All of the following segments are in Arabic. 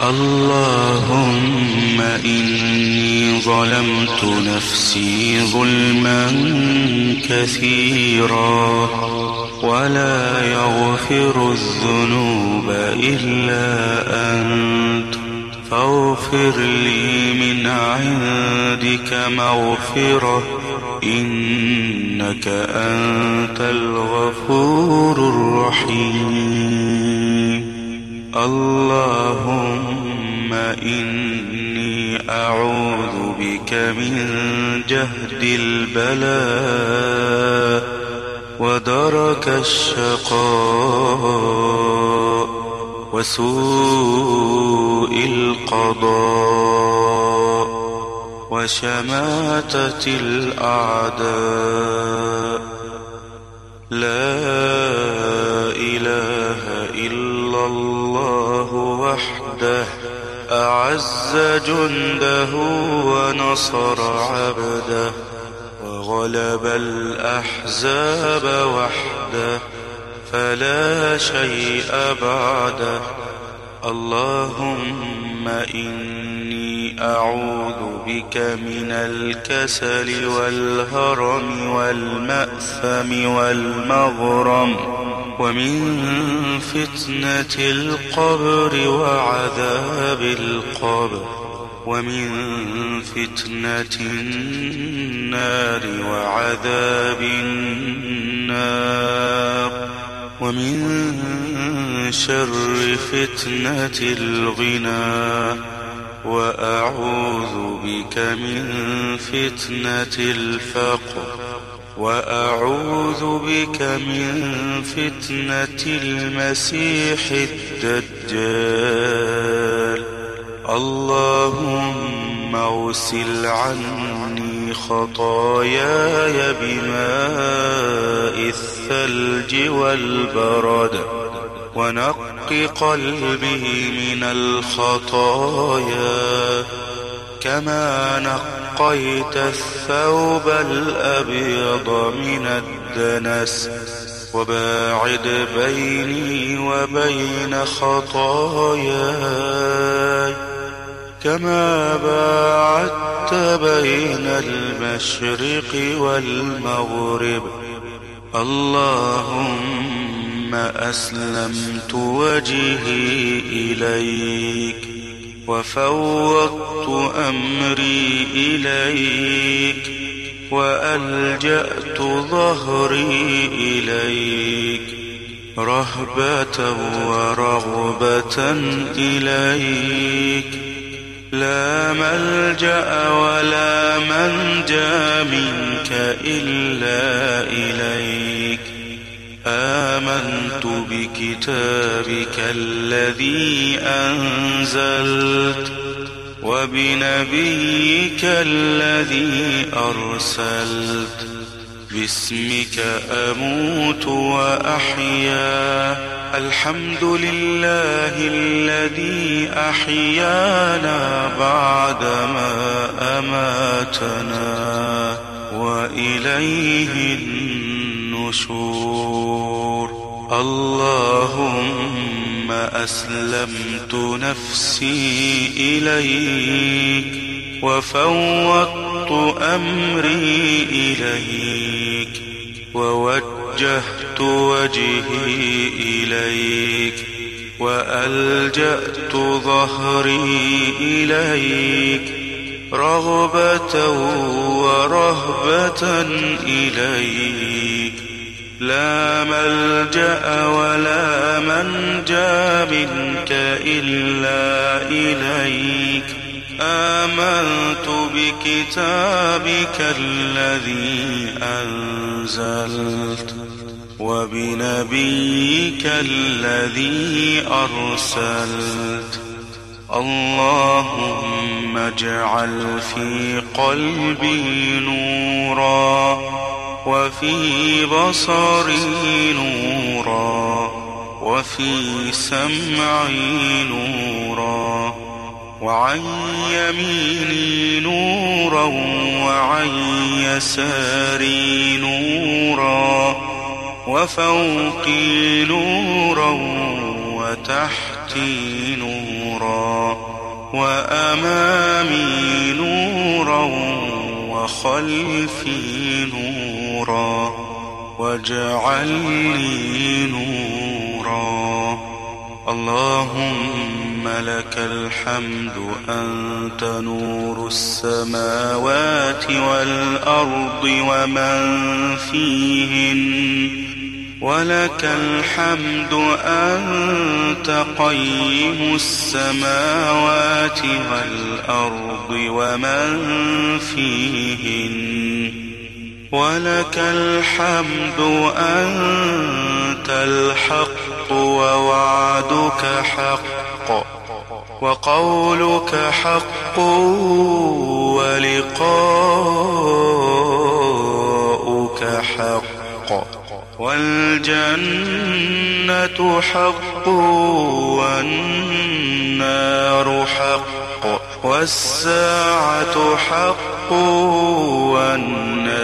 اللهم إني ظلمت نفسي ظلما كثيرا ولا يغفر الذنوب إلا أنت فاغفر لي من عندك مغفرة إنك أنت الغفور الرحيم اللهم إني أعوذ بك من جهد البلاء ودرك الشقاء وسوء القضاء وشماتة الأعداء لا إله الله وحده أعز جنده ونصر عبده وغلب الأحزاب وحده فلا شيء بعده. اللهم إني أعوذ بك من الكسل والهرم والمأثم والمغرم. ومن فتنة القبر وعذاب القبر ومن فتنة النار وعذاب النار ومن شر فتنة الغنى وأعوذ بك من فتنة الفقر وأعوذ بك من فتنة المسيح الدجال. اللهم اغسل عني خطاياي بماء الثلج والبرد ونق قلبي من الخطايا. كما نقيت الثوب الأبيض من الدنس وباعد بيني وبين خطاياي كما باعدت بين المشرق والمغرب. اللهم أسلمت وجهي إليك. وفوضت أمري إليك وألجأت ظهري إليك رهبة ورغبة إليك لا ملجأ ولا منجى منك إلا إليك آمنت بكتابك الذي أنزلت وبنبيك الذي أرسلت باسمك أموت وأحيا الحمد لله الذي أحيانا بعدما أماتنا وإليه النشور اللهم أسلمت نفسي إليك وفوضت أمري إليك ووجهت وجهي إليك وألجأت ظهري إليك رغبة ورهبة إليك. لا ملجأ ولا منجى منك إلا إليك. آمنت بكتابك الذي أنزلت وبنبيك الذي أرسلت. اللهم اجعل في قلبي نورا وفي بصري نورا وفي سمعي نورا وعن يميني نورا وعن يساري نورا وفوقي نورا وتحتي نورا وأمامي نورا وخلفي نورا واجعل لي نورا اللهم لك الحمد أنت نور السماوات والأرض ومن فيهن ولك الحمد أنت قيم السماوات والأرض ومن فيهن. ولك الحمد أنت الحق ووعدك حق وقولك حق ولقاؤك والجنة حق والنار حق والساعة حق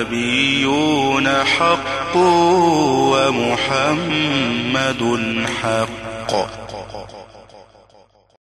والنبيون حق ومحمد حق